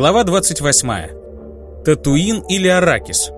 Глава 28. Татуин или Аракис?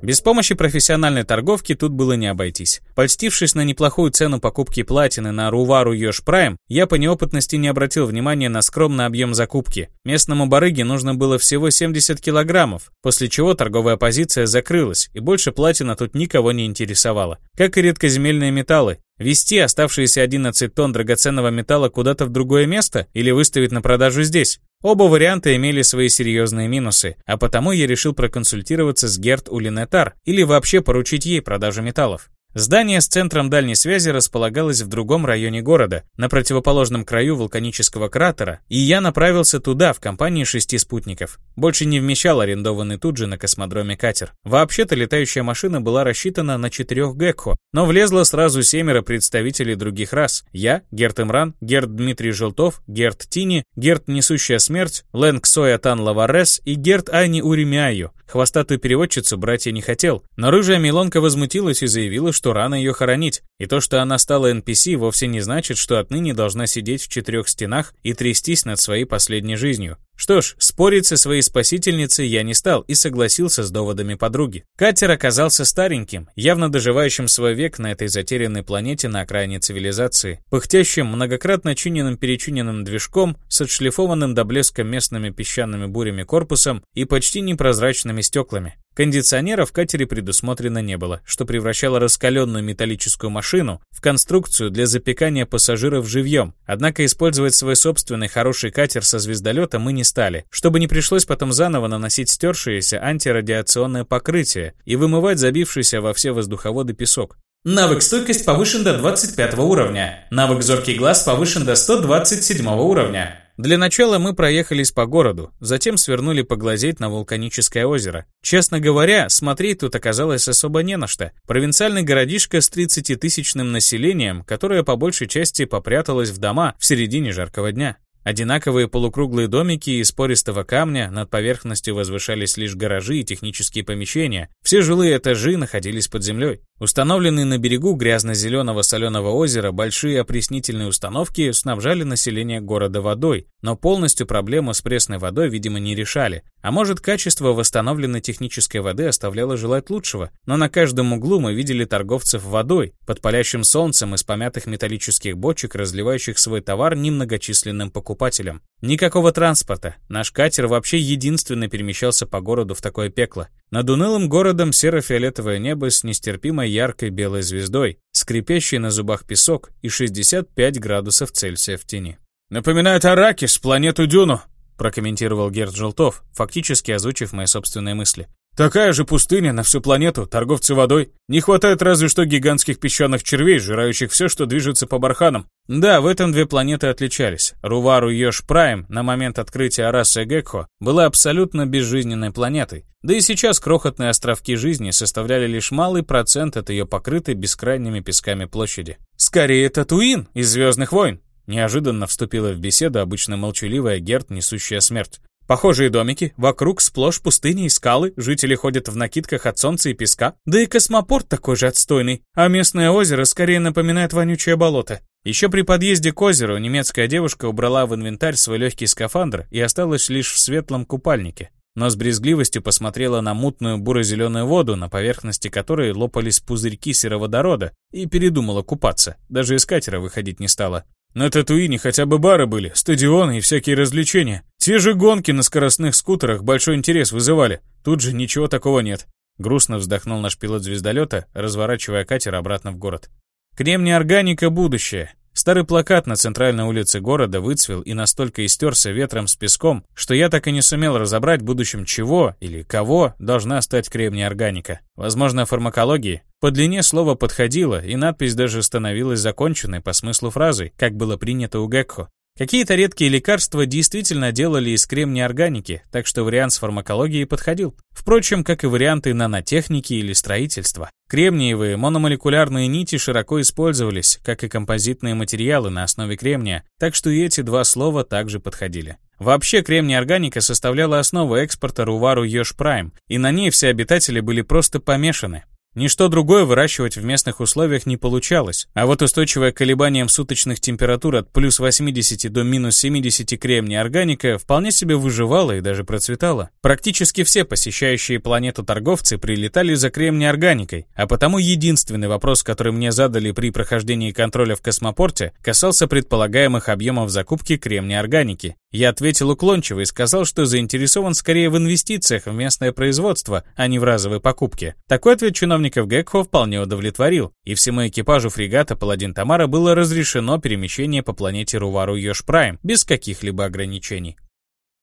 Без помощи профессиональной торговки тут было не обойтись. Польстившись на неплохую цену покупки платины на Рувару Йош Прайм, я по неопытности не обратил внимания на скромный объем закупки. Местному барыге нужно было всего 70 килограммов, после чего торговая позиция закрылась, и больше платина тут никого не интересовала. Как и редкоземельные металлы. Вести оставшиеся 11 тонн драгоценного металла куда-то в другое место или выставить на продажу здесь? Оба варианта имели свои серьезные минусы, а потому я решил проконсультироваться с Герт Улинетар или вообще поручить ей продажу металлов. Здание с центром дальней связи располагалось в другом районе города, на противоположном краю вулканического кратера, и я направился туда в компании шести спутников. Больше не вмещал арендованный тут же на космодроме катер. Вообще-то летающая машина была рассчитана на четырех Гекхо, но влезло сразу семеро представителей других рас. Я, Герт Имран, Герт Дмитрий Желтов, Герт Тини, Герт Несущая Смерть, Лэнг Соя Тан Лаварес и Герт Айни Уремяю. Хвостатую переводчицу брать я не хотел, но рыжая Милонка возмутилась и заявила, что рано ее хоронить, и то, что она стала NPC, вовсе не значит, что отныне должна сидеть в четырех стенах и трястись над своей последней жизнью. Что ж, спорить со своей спасительницей я не стал и согласился с доводами подруги. Катер оказался стареньким, явно доживающим свой век на этой затерянной планете на окраине цивилизации, пыхтящим многократно чиненным-перечиненным движком с отшлифованным до блеска местными песчаными бурями корпусом и почти непрозрачными стеклами. Кондиционера в катере предусмотрено не было, что превращало раскаленную металлическую машину в конструкцию для запекания пассажиров живьем. Однако использовать свой собственный хороший катер со звездолета мы не стали, чтобы не пришлось потом заново наносить стершееся антирадиационное покрытие и вымывать забившийся во все воздуховоды песок. Навык стойкость повышен до 25 уровня. Навык зоркий глаз повышен до 127 уровня. Для начала мы проехались по городу, затем свернули поглазеть на вулканическое озеро. Честно говоря, смотреть тут оказалось особо не на что. Провинциальный городишко с 30-тысячным населением, которое по большей части попряталось в дома в середине жаркого дня. Одинаковые полукруглые домики из пористого камня, над поверхностью возвышались лишь гаражи и технические помещения. Все жилые этажи находились под землей. Установленные на берегу грязно-зеленого соленого озера большие опреснительные установки снабжали население города водой, но полностью проблему с пресной водой, видимо, не решали. А может, качество восстановленной технической воды оставляло желать лучшего, но на каждом углу мы видели торговцев водой, под палящим солнцем из помятых металлических бочек, разливающих свой товар немногочисленным покупателям. Никакого транспорта. Наш катер вообще единственно перемещался по городу в такое пекло. Над унылым городом серо-фиолетовое небо с нестерпимо яркой белой звездой, скрипящий на зубах песок и 65 градусов Цельсия в тени. «Напоминает Аракис, планету Дюну», прокомментировал Герд Желтов, фактически озвучив мои собственные мысли. Такая же пустыня на всю планету, торговцы водой. Не хватает разве что гигантских песчаных червей, жирающих все, что движется по барханам. Да, в этом две планеты отличались. Рувару Йош Прайм на момент открытия Араса Гекхо была абсолютно безжизненной планетой. Да и сейчас крохотные островки жизни составляли лишь малый процент от ее покрытой бескрайними песками площади. Скорее, Татуин из «Звездных войн». Неожиданно вступила в беседу обычно молчаливая Герт, несущая смерть. Похожие домики, вокруг сплошь пустыни и скалы, жители ходят в накидках от солнца и песка, да и космопорт такой же отстойный, а местное озеро скорее напоминает вонючее болото. Еще при подъезде к озеру немецкая девушка убрала в инвентарь свой легкий скафандр и осталась лишь в светлом купальнике. Но с брезгливостью посмотрела на мутную буро-зеленую воду, на поверхности которой лопались пузырьки сероводорода, и передумала купаться, даже из катера выходить не стала. На Татуине хотя бы бары были, стадионы и всякие развлечения. Те же гонки на скоростных скутерах большой интерес вызывали. Тут же ничего такого нет. Грустно вздохнул наш пилот звездолета, разворачивая катер обратно в город. Кремний органика будущее. Старый плакат на центральной улице города выцвел и настолько истерся ветром с песком, что я так и не сумел разобрать в будущем чего или кого должна стать кремний органика. Возможно, фармакологии. По длине слово подходило, и надпись даже становилась законченной по смыслу фразы, как было принято у Гекхо. Какие-то редкие лекарства действительно делали из кремния органики, так что вариант с фармакологией подходил. Впрочем, как и варианты нанотехники или строительства. Кремниевые мономолекулярные нити широко использовались, как и композитные материалы на основе кремния, так что и эти два слова также подходили. Вообще, кремний органика составляла основу экспорта Рувару Йош Прайм, и на ней все обитатели были просто помешаны. Ничто другое выращивать в местных условиях не получалось, а вот устойчивое к суточных температур от плюс 80 до минус 70 кремния органика вполне себе выживала и даже процветала. Практически все посещающие планету торговцы прилетали за кремний органикой, а потому единственный вопрос, который мне задали при прохождении контроля в космопорте, касался предполагаемых объемов закупки кремния органики. Я ответил уклончиво и сказал, что заинтересован скорее в инвестициях в местное производство, а не в разовой покупке. Такой ответ чиновников Гекхо вполне удовлетворил, и всему экипажу фрегата «Паладин Тамара» было разрешено перемещение по планете Рувару Йош Прайм без каких-либо ограничений.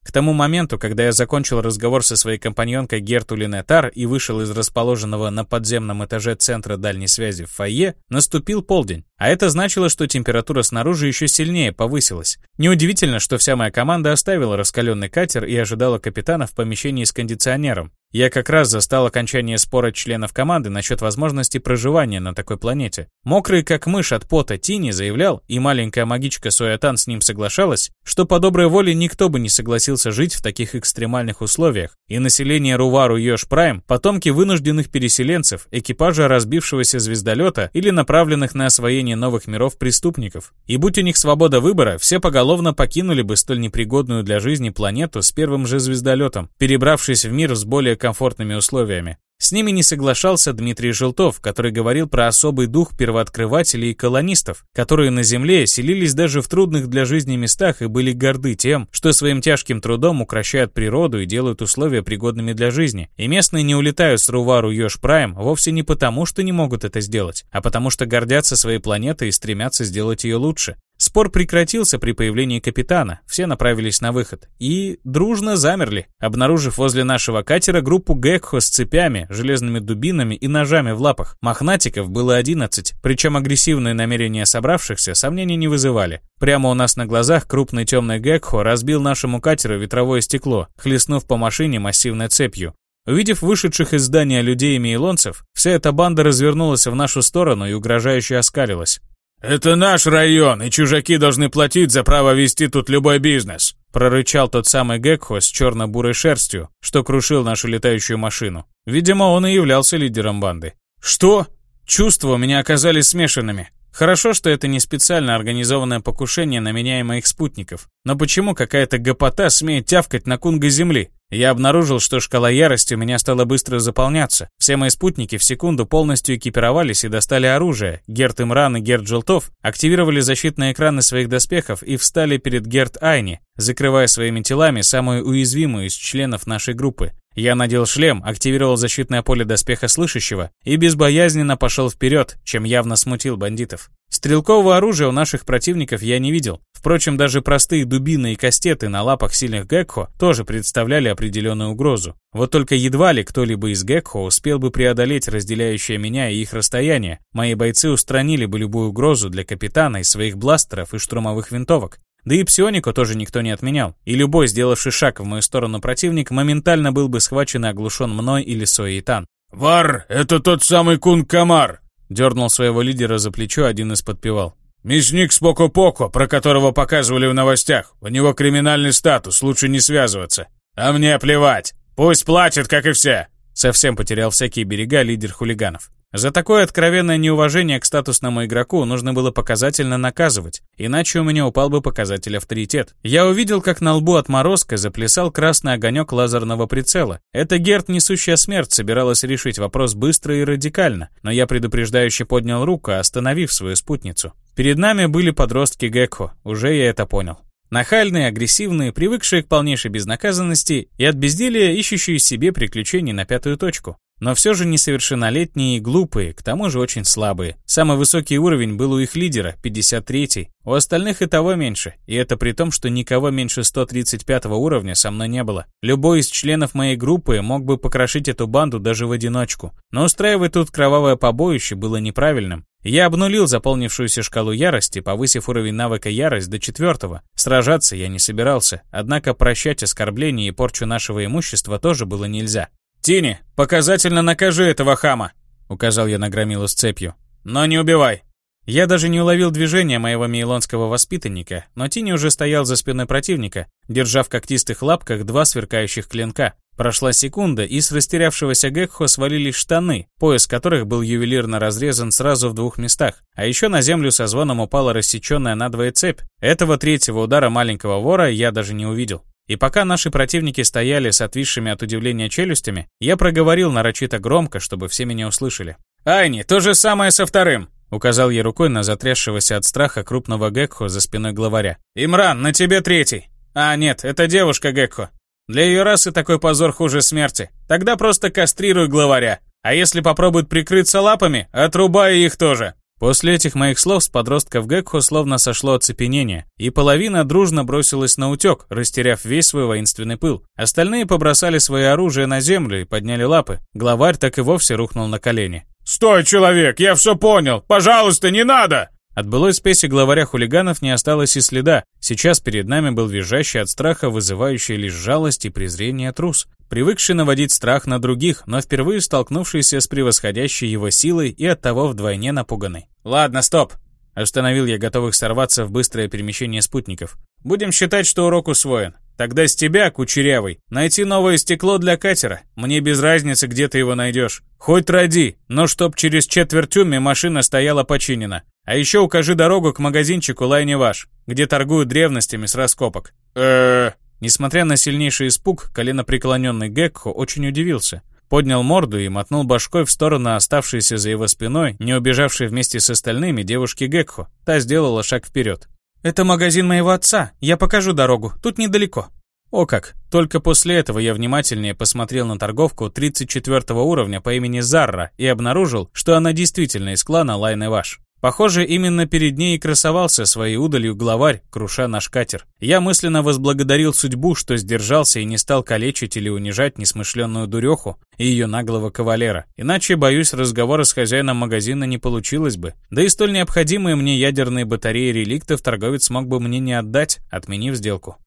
К тому моменту, когда я закончил разговор со своей компаньонкой Герту Линетар и вышел из расположенного на подземном этаже центра дальней связи в фойе, наступил полдень. А это значило, что температура снаружи еще сильнее повысилась. Неудивительно, что вся моя команда оставила раскаленный катер и ожидала капитана в помещении с кондиционером. Я как раз застал окончание спора членов команды насчет возможности проживания на такой планете. Мокрый как мышь от пота Тини заявлял, и маленькая магичка Суятан с ним соглашалась, что по доброй воле никто бы не согласился жить в таких экстремальных условиях, и население Рувару Йош Прайм – потомки вынужденных переселенцев, экипажа разбившегося звездолета или направленных на освоение новых миров преступников. И будь у них свобода выбора, все поголовно покинули бы столь непригодную для жизни планету с первым же звездолетом, перебравшись в мир с более комфортными условиями. С ними не соглашался Дмитрий Желтов, который говорил про особый дух первооткрывателей и колонистов, которые на Земле селились даже в трудных для жизни местах и были горды тем, что своим тяжким трудом укращают природу и делают условия пригодными для жизни. И местные не улетают с Рувару Йош Прайм вовсе не потому, что не могут это сделать, а потому что гордятся своей планетой и стремятся сделать ее лучше. Спор прекратился при появлении капитана, все направились на выход. И дружно замерли, обнаружив возле нашего катера группу Гекхо с цепями, железными дубинами и ножами в лапах. Мохнатиков было 11, причем агрессивные намерения собравшихся сомнений не вызывали. Прямо у нас на глазах крупный темный Гекхо разбил нашему катеру ветровое стекло, хлестнув по машине массивной цепью. Увидев вышедших из здания людей и мейлонцев, вся эта банда развернулась в нашу сторону и угрожающе оскалилась. «Это наш район, и чужаки должны платить за право вести тут любой бизнес», прорычал тот самый Гекхо с черно-бурой шерстью, что крушил нашу летающую машину. Видимо, он и являлся лидером банды. «Что?» Чувства у меня оказались смешанными. Хорошо, что это не специально организованное покушение на меня и моих спутников. Но почему какая-то гопота смеет тявкать на кунга земли? Я обнаружил, что шкала ярости у меня стала быстро заполняться. Все мои спутники в секунду полностью экипировались и достали оружие. Герт Имран и Герт Желтов активировали защитные экраны своих доспехов и встали перед Герт Айни, закрывая своими телами самую уязвимую из членов нашей группы. Я надел шлем, активировал защитное поле доспеха слышащего и безбоязненно пошел вперед, чем явно смутил бандитов. Стрелкового оружия у наших противников я не видел. Впрочем, даже простые дубины и кастеты на лапах сильных Гекхо тоже представляли определенную угрозу. Вот только едва ли кто-либо из Гекхо успел бы преодолеть разделяющее меня и их расстояние. Мои бойцы устранили бы любую угрозу для капитана из своих бластеров и штурмовых винтовок. Да и псионику тоже никто не отменял, и любой, сделавший шаг в мою сторону противник, моментально был бы схвачен и оглушен мной или Соитан. «Вар, это тот самый Кун-Камар!» Дернул своего лидера за плечо один из подпевал. «Мясник с Поко-Поко, про которого показывали в новостях. У него криминальный статус, лучше не связываться. А мне плевать. Пусть платит, как и все!» Совсем потерял всякие берега лидер хулиганов. За такое откровенное неуважение к статусному игроку нужно было показательно наказывать, иначе у меня упал бы показатель авторитет. Я увидел, как на лбу отморозка заплясал красный огонек лазерного прицела. Это Герт, несущая смерть, собиралась решить вопрос быстро и радикально, но я предупреждающе поднял руку, остановив свою спутницу. Перед нами были подростки Гекко, уже я это понял. Нахальные, агрессивные, привыкшие к полнейшей безнаказанности и от безделия ищущие себе приключений на пятую точку. Но все же несовершеннолетние и глупые, к тому же очень слабые. Самый высокий уровень был у их лидера, 53-й. У остальных и того меньше, и это при том, что никого меньше 135 уровня со мной не было. Любой из членов моей группы мог бы покрошить эту банду даже в одиночку. Но устраивать тут кровавое побоище было неправильным. Я обнулил заполнившуюся шкалу ярости, повысив уровень навыка ярость до четвертого. Сражаться я не собирался, однако прощать оскорбления и порчу нашего имущества тоже было нельзя. «Тини, показательно накажи этого хама!» — указал я на громилу с цепью. «Но не убивай!» Я даже не уловил движения моего мейлонского воспитанника, но Тини уже стоял за спиной противника, держа в когтистых лапках два сверкающих клинка. Прошла секунда, и с растерявшегося Гекхо свалились штаны, пояс которых был ювелирно разрезан сразу в двух местах. А еще на землю со звоном упала рассеченная надвое цепь. Этого третьего удара маленького вора я даже не увидел. И пока наши противники стояли с отвисшими от удивления челюстями, я проговорил нарочито громко, чтобы все меня услышали. «Айни, то же самое со вторым!» Указал я рукой на затрясшегося от страха крупного Гекхо за спиной главаря. «Имран, на тебе третий!» «А, нет, это девушка Гекхо. Для ее расы такой позор хуже смерти. Тогда просто кастрируй главаря. А если попробуют прикрыться лапами, отрубай их тоже. После этих моих слов с подростков Гекхо словно сошло оцепенение, и половина дружно бросилась на утек, растеряв весь свой воинственный пыл. Остальные побросали свои оружие на землю и подняли лапы. Главарь так и вовсе рухнул на колени. «Стой, человек, я все понял! Пожалуйста, не надо!» От былой спеси главаря хулиганов не осталось и следа. Сейчас перед нами был визжащий от страха, вызывающий лишь жалость и презрение трус. Привыкший наводить страх на других, но впервые столкнувшийся с превосходящей его силой и оттого вдвойне напуганный. «Ладно, стоп!» Остановил я готовых сорваться в быстрое перемещение спутников. «Будем считать, что урок усвоен. Тогда с тебя, кучерявый, найти новое стекло для катера. Мне без разницы, где ты его найдешь. Хоть роди, но чтоб через четверть тюме машина стояла починена. А еще укажи дорогу к магазинчику Лайни Ваш, где торгуют древностями с раскопок. э Несмотря на сильнейший испуг, коленопреклоненный Гекхо очень удивился. Поднял морду и мотнул башкой в сторону оставшейся за его спиной, не убежавшей вместе с остальными девушки Гекхо. Та сделала шаг вперед. «Это магазин моего отца. Я покажу дорогу. Тут недалеко». О как! Только после этого я внимательнее посмотрел на торговку 34 уровня по имени Зарра и обнаружил, что она действительно из клана Лайны Ваш. Похоже, именно перед ней и красовался своей удалью главарь, круша наш катер. Я мысленно возблагодарил судьбу, что сдержался и не стал калечить или унижать несмышленную дуреху и ее наглого кавалера. Иначе, боюсь, разговора с хозяином магазина не получилось бы. Да и столь необходимые мне ядерные батареи реликтов торговец смог бы мне не отдать, отменив сделку.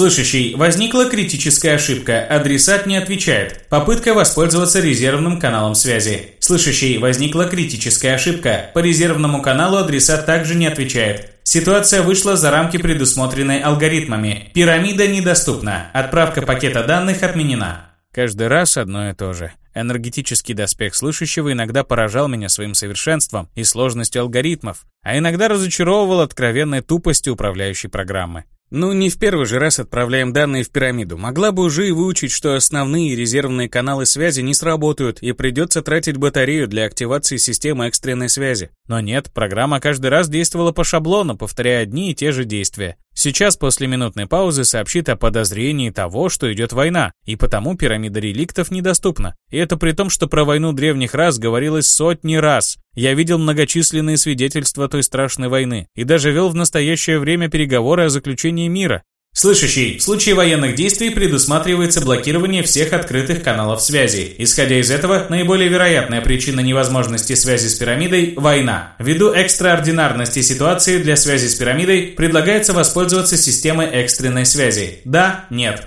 Слышащий, возникла критическая ошибка, адресат не отвечает. Попытка воспользоваться резервным каналом связи. Слышащий, возникла критическая ошибка, по резервному каналу адресат также не отвечает. Ситуация вышла за рамки, предусмотренной алгоритмами. Пирамида недоступна. Отправка пакета данных отменена. Каждый раз одно и то же. Энергетический доспех слышащего иногда поражал меня своим совершенством и сложностью алгоритмов, а иногда разочаровывал откровенной тупостью управляющей программы. Ну, не в первый же раз отправляем данные в пирамиду. Могла бы уже и выучить, что основные резервные каналы связи не сработают и придется тратить батарею для активации системы экстренной связи. Но нет, программа каждый раз действовала по шаблону, повторяя одни и те же действия. Сейчас после минутной паузы сообщит о подозрении того, что идет война, и потому пирамида реликтов недоступна. И это при том, что про войну древних рас говорилось сотни раз. Я видел многочисленные свидетельства той страшной войны и даже вел в настоящее время переговоры о заключении мира. Слышащий, в случае военных действий предусматривается блокирование всех открытых каналов связи. Исходя из этого, наиболее вероятная причина невозможности связи с пирамидой – война. Ввиду экстраординарности ситуации для связи с пирамидой предлагается воспользоваться системой экстренной связи. Да, нет.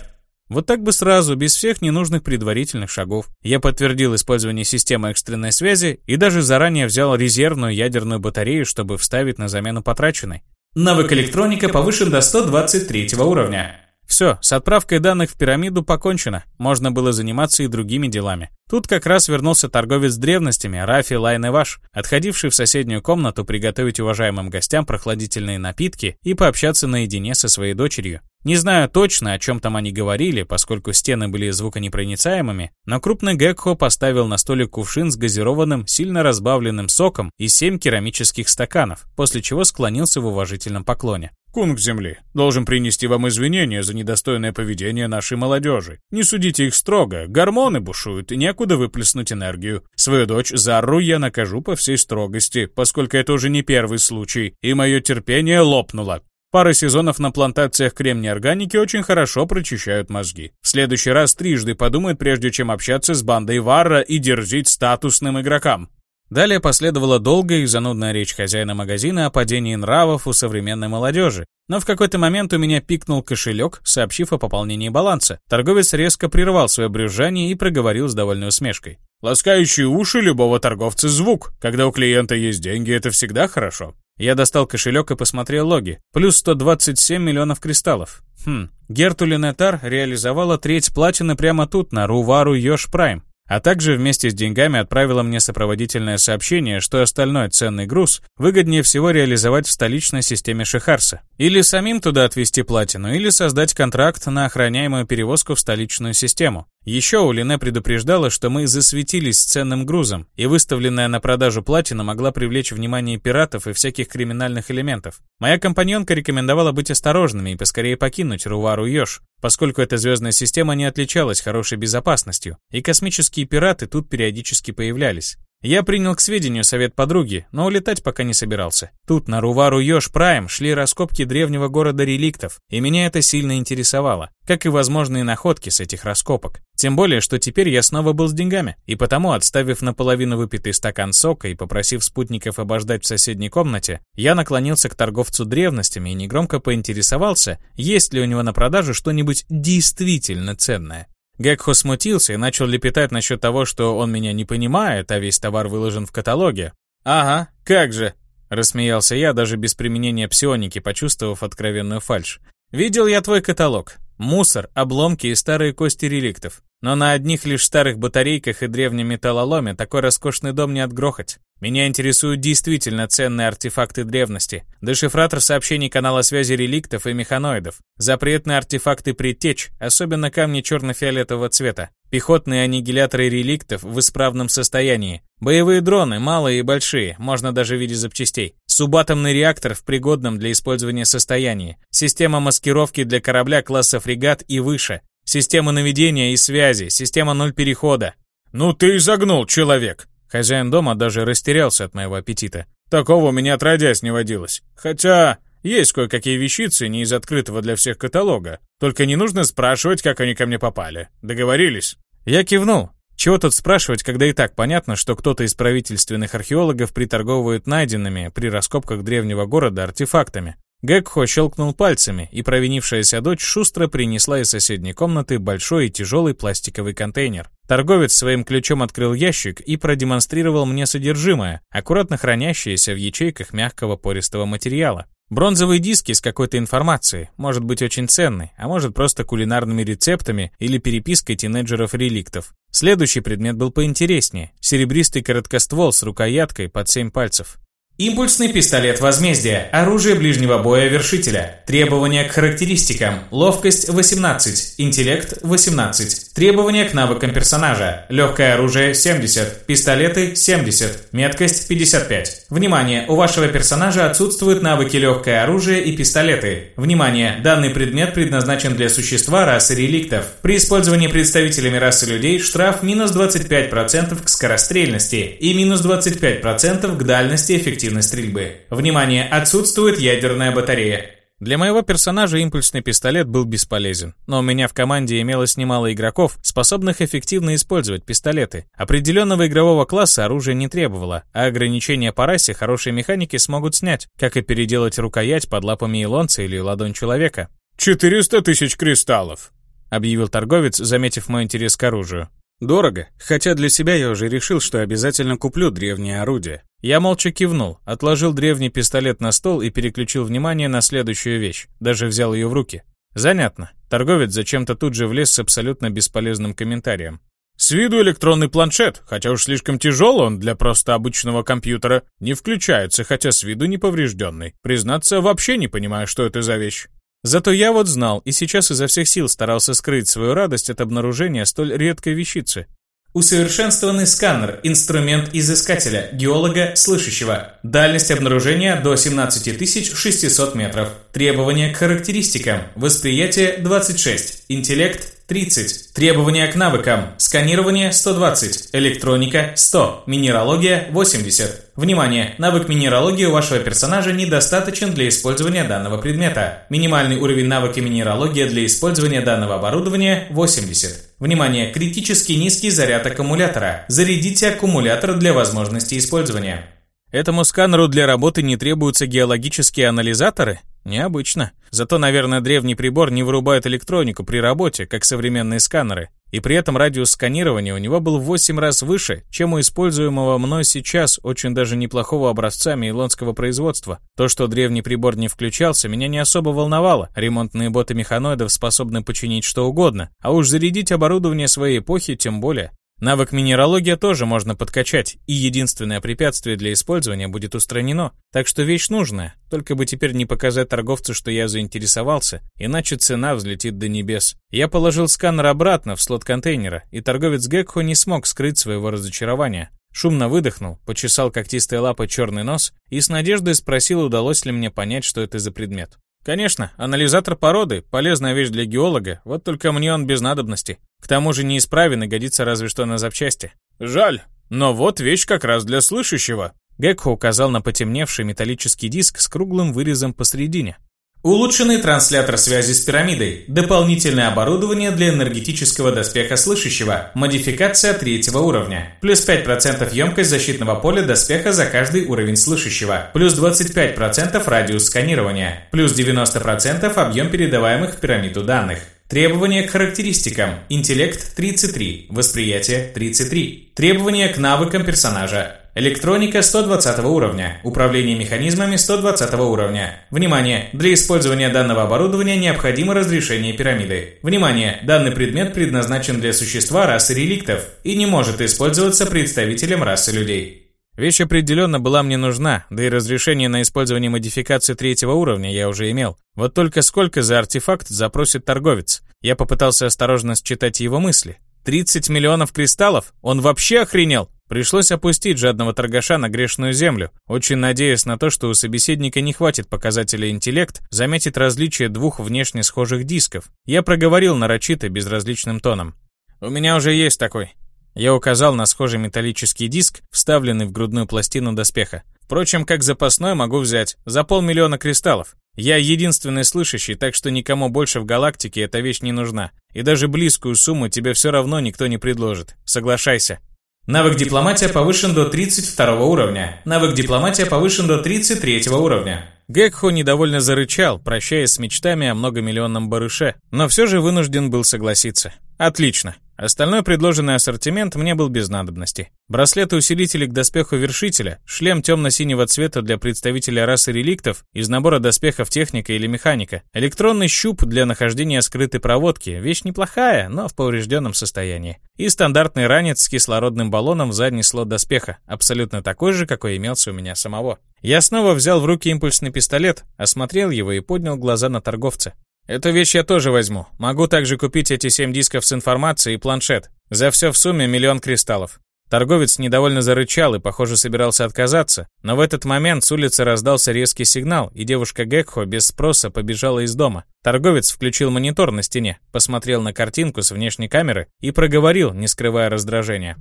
Вот так бы сразу, без всех ненужных предварительных шагов. Я подтвердил использование системы экстренной связи и даже заранее взял резервную ядерную батарею, чтобы вставить на замену потраченной. Навык электроника повышен до 123 уровня. Все, с отправкой данных в пирамиду покончено. Можно было заниматься и другими делами. Тут как раз вернулся торговец с древностями Рафи Лайневаш, отходивший в соседнюю комнату приготовить уважаемым гостям прохладительные напитки и пообщаться наедине со своей дочерью. Не знаю точно, о чем там они говорили, поскольку стены были звуконепроницаемыми, но крупный Гекхо поставил на столик кувшин с газированным, сильно разбавленным соком и семь керамических стаканов, после чего склонился в уважительном поклоне. «Кунг земли, должен принести вам извинения за недостойное поведение нашей молодежи. Не судите их строго, гормоны бушуют, некуда выплеснуть энергию. Свою дочь Зарру я накажу по всей строгости, поскольку это уже не первый случай, и мое терпение лопнуло. Пара сезонов на плантациях кремния органики очень хорошо прочищают мозги. В следующий раз трижды подумает, прежде чем общаться с бандой Варра и дерзить статусным игрокам. Далее последовала долгая и занудная речь хозяина магазина о падении нравов у современной молодежи. Но в какой-то момент у меня пикнул кошелек, сообщив о пополнении баланса. Торговец резко прервал свое брюзжание и проговорил с довольной усмешкой. «Ласкающие уши любого торговца звук. Когда у клиента есть деньги, это всегда хорошо. Я достал кошелек и посмотрел логи. Плюс 127 миллионов кристаллов. Хм, Гертулинетар реализовала треть платины прямо тут, на Рувару Йош Прайм. А также вместе с деньгами отправила мне сопроводительное сообщение, что остальной ценный груз выгоднее всего реализовать в столичной системе Шихарса. Или самим туда отвезти платину, или создать контракт на охраняемую перевозку в столичную систему. Еще Улине предупреждала, что мы засветились с ценным грузом, и выставленная на продажу платина могла привлечь внимание пиратов и всяких криминальных элементов. Моя компаньонка рекомендовала быть осторожными и поскорее покинуть Рувару Йош, поскольку эта звездная система не отличалась хорошей безопасностью, и космические пираты тут периодически появлялись. Я принял к сведению совет подруги, но улетать пока не собирался. Тут на Рувару Йош Прайм шли раскопки древнего города реликтов, и меня это сильно интересовало, как и возможные находки с этих раскопок. Тем более, что теперь я снова был с деньгами, и потому, отставив наполовину выпитый стакан сока и попросив спутников обождать в соседней комнате, я наклонился к торговцу древностями и негромко поинтересовался, есть ли у него на продажу что-нибудь действительно ценное. Гекхо смутился и начал лепетать насчет того, что он меня не понимает, а весь товар выложен в каталоге. «Ага, как же!» — рассмеялся я, даже без применения псионики, почувствовав откровенную фальшь. «Видел я твой каталог. Мусор, обломки и старые кости реликтов. Но на одних лишь старых батарейках и древнем металлоломе такой роскошный дом не отгрохать. Меня интересуют действительно ценные артефакты древности. Дешифратор сообщений канала связи реликтов и механоидов. Запретные артефакты предтеч, особенно камни черно-фиолетового цвета. Пехотные аннигиляторы реликтов в исправном состоянии. Боевые дроны, малые и большие, можно даже в виде запчастей. Субатомный реактор в пригодном для использования состоянии. Система маскировки для корабля класса фрегат и выше. Система наведения и связи, система ноль перехода. «Ну ты изогнул, человек!» Хозяин дома даже растерялся от моего аппетита. «Такого у меня отродясь не водилось. Хотя есть кое-какие вещицы не из открытого для всех каталога. Только не нужно спрашивать, как они ко мне попали. Договорились?» Я кивнул. Чего тут спрашивать, когда и так понятно, что кто-то из правительственных археологов приторговывает найденными при раскопках древнего города артефактами. Гекхо щелкнул пальцами, и провинившаяся дочь шустро принесла из соседней комнаты большой и тяжелый пластиковый контейнер. Торговец своим ключом открыл ящик и продемонстрировал мне содержимое, аккуратно хранящееся в ячейках мягкого пористого материала. Бронзовые диски с какой-то информацией, может быть очень ценной, а может просто кулинарными рецептами или перепиской тинейджеров-реликтов. Следующий предмет был поинтереснее. Серебристый короткоствол с рукояткой под 7 пальцев. Импульсный пистолет возмездия. Оружие ближнего боя вершителя. Требования к характеристикам. Ловкость 18. Интеллект 18. Требования к навыкам персонажа. Легкое оружие 70. Пистолеты 70. Меткость 55. Внимание! У вашего персонажа отсутствуют навыки легкое оружие и пистолеты. Внимание! Данный предмет предназначен для существа расы реликтов. При использовании представителями расы людей штраф минус 25% к скорострельности и минус 25% к дальности эффективности эффективной стрельбы. Внимание, отсутствует ядерная батарея. Для моего персонажа импульсный пистолет был бесполезен, но у меня в команде имелось немало игроков, способных эффективно использовать пистолеты. Определенного игрового класса оружие не требовало, а ограничения по расе хорошие механики смогут снять, как и переделать рукоять под лапами илонца или ладонь человека. «Четыреста тысяч кристаллов», — объявил торговец, заметив мой интерес к оружию. Дорого, хотя для себя я уже решил, что обязательно куплю древнее орудие. Я молча кивнул, отложил древний пистолет на стол и переключил внимание на следующую вещь, даже взял ее в руки. Занятно. Торговец зачем-то тут же влез с абсолютно бесполезным комментарием. С виду электронный планшет, хотя уж слишком тяжелый он для просто обычного компьютера, не включается, хотя с виду не поврежденный. Признаться, вообще не понимаю, что это за вещь. Зато я вот знал и сейчас изо всех сил старался скрыть свою радость от обнаружения столь редкой вещицы. Усовершенствованный сканер, инструмент изыскателя, геолога, слышащего. Дальность обнаружения до 17600 метров. Требования к характеристикам. Восприятие 26. Интеллект 30. Требования к навыкам. Сканирование 120. Электроника 100. Минералогия 80. Внимание! Навык минералогии у вашего персонажа недостаточен для использования данного предмета. Минимальный уровень навыка минералогия для использования данного оборудования 80. Внимание! Критически низкий заряд аккумулятора. Зарядите аккумулятор для возможности использования. Этому сканеру для работы не требуются геологические анализаторы? Необычно. Зато, наверное, древний прибор не вырубает электронику при работе, как современные сканеры. и при этом радиус сканирования у него был в 8 раз выше, чем у используемого мной сейчас очень даже неплохого образца мейлонского производства. То, что древний прибор не включался, меня не особо волновало. Ремонтные боты механоидов способны починить что угодно, а уж зарядить оборудование своей эпохи тем более. Навык минералогия тоже можно подкачать, и единственное препятствие для использования будет устранено. Так что вещь нужная, только бы теперь не показать торговцу, что я заинтересовался, иначе цена взлетит до небес. Я положил сканер обратно в слот контейнера, и торговец Гекхо не смог скрыть своего разочарования. Шумно выдохнул, почесал когтистой лапой черный нос и с надеждой спросил, удалось ли мне понять, что это за предмет. Конечно, анализатор породы – полезная вещь для геолога, вот только мне он без надобности. К тому же неисправен и годится разве что на запчасти. Жаль, но вот вещь как раз для слышащего. Гекхо указал на потемневший металлический диск с круглым вырезом посередине. Улучшенный транслятор связи с пирамидой. Дополнительное оборудование для энергетического доспеха слышащего. Модификация третьего уровня. Плюс 5% емкость защитного поля доспеха за каждый уровень слышащего. Плюс 25% радиус сканирования. Плюс 90% объем передаваемых в пирамиду данных. Требования к характеристикам. Интеллект 33, восприятие 33. Требования к навыкам персонажа. Электроника 120 уровня. Управление механизмами 120 уровня. Внимание! Для использования данного оборудования необходимо разрешение пирамиды. Внимание! Данный предмет предназначен для существа расы реликтов и не может использоваться представителем расы людей. Вещь определенно была мне нужна, да и разрешение на использование модификации третьего уровня я уже имел. Вот только сколько за артефакт запросит торговец? Я попытался осторожно считать его мысли. 30 миллионов кристаллов? Он вообще охренел? Пришлось опустить жадного торгаша на грешную землю, очень надеясь на то, что у собеседника не хватит показателя интеллект заметить различие двух внешне схожих дисков. Я проговорил нарочито безразличным тоном. «У меня уже есть такой». Я указал на схожий металлический диск, вставленный в грудную пластину доспеха. Впрочем, как запасной могу взять, за полмиллиона кристаллов. Я единственный слышащий, так что никому больше в галактике эта вещь не нужна. И даже близкую сумму тебе все равно никто не предложит. Соглашайся. Навык дипломатия повышен до 32 уровня. Навык дипломатия повышен до 33 уровня. Гекхо недовольно зарычал, прощаясь с мечтами о многомиллионном барыше, но все же вынужден был согласиться. Отлично. Остальной предложенный ассортимент мне был без надобности. Браслеты-усилители к доспеху вершителя, шлем темно-синего цвета для представителя расы реликтов из набора доспехов техника или механика, электронный щуп для нахождения скрытой проводки, вещь неплохая, но в поврежденном состоянии, и стандартный ранец с кислородным баллоном в задний слот доспеха, абсолютно такой же, какой имелся у меня самого. Я снова взял в руки импульсный пистолет, осмотрел его и поднял глаза на торговца. Эту вещь я тоже возьму. Могу также купить эти семь дисков с информацией и планшет. За все в сумме миллион кристаллов. Торговец недовольно зарычал и, похоже, собирался отказаться, но в этот момент с улицы раздался резкий сигнал, и девушка Гекхо без спроса побежала из дома. Торговец включил монитор на стене, посмотрел на картинку с внешней камеры и проговорил, не скрывая раздражения.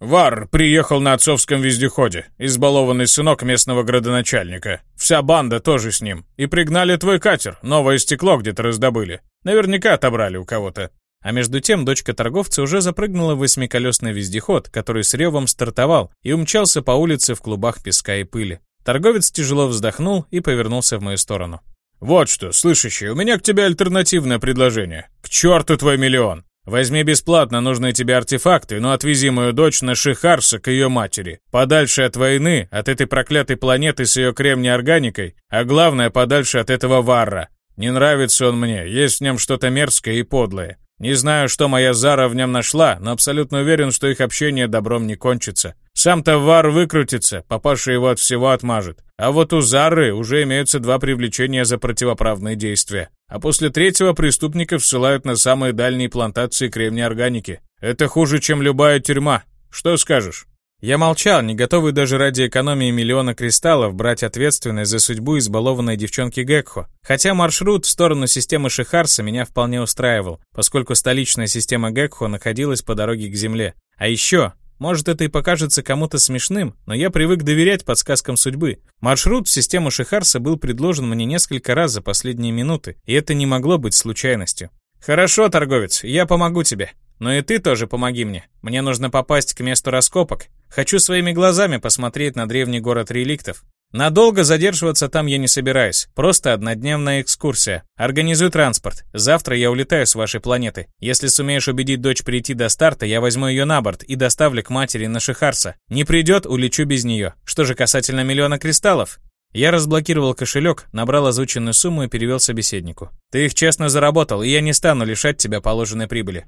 Вар приехал на отцовском вездеходе, избалованный сынок местного градоначальника. Вся банда тоже с ним. И пригнали твой катер, новое стекло где-то раздобыли. Наверняка отобрали у кого-то. А между тем дочка торговца уже запрыгнула в восьмиколесный вездеход, который с ревом стартовал и умчался по улице в клубах песка и пыли. Торговец тяжело вздохнул и повернулся в мою сторону. «Вот что, слышащий, у меня к тебе альтернативное предложение. К черту твой миллион! Возьми бесплатно нужные тебе артефакты, но отвези мою дочь на Шихарса к ее матери. Подальше от войны, от этой проклятой планеты с ее кремнеорганикой, а главное, подальше от этого Варра. Не нравится он мне, есть в нем что-то мерзкое и подлое. Не знаю, что моя Зара в нем нашла, но абсолютно уверен, что их общение добром не кончится. Сам-то Вар выкрутится, папаша его от всего отмажет. А вот у Зары уже имеются два привлечения за противоправные действия. А после третьего преступников ссылают на самые дальние плантации кремния органики. Это хуже, чем любая тюрьма. Что скажешь? Я молчал, не готовый даже ради экономии миллиона кристаллов брать ответственность за судьбу избалованной девчонки Гекхо. Хотя маршрут в сторону системы Шихарса меня вполне устраивал, поскольку столичная система Гекхо находилась по дороге к Земле. А еще, может это и покажется кому-то смешным, но я привык доверять подсказкам судьбы. Маршрут в систему Шихарса был предложен мне несколько раз за последние минуты, и это не могло быть случайностью. «Хорошо, торговец, я помогу тебе. Но и ты тоже помоги мне. Мне нужно попасть к месту раскопок. Хочу своими глазами посмотреть на древний город реликтов. Надолго задерживаться там я не собираюсь. Просто однодневная экскурсия. Организуй транспорт. Завтра я улетаю с вашей планеты. Если сумеешь убедить дочь прийти до старта, я возьму ее на борт и доставлю к матери на Шихарса. Не придет, улечу без нее. Что же касательно миллиона кристаллов? Я разблокировал кошелек, набрал озвученную сумму и перевел собеседнику. «Ты их честно заработал, и я не стану лишать тебя положенной прибыли.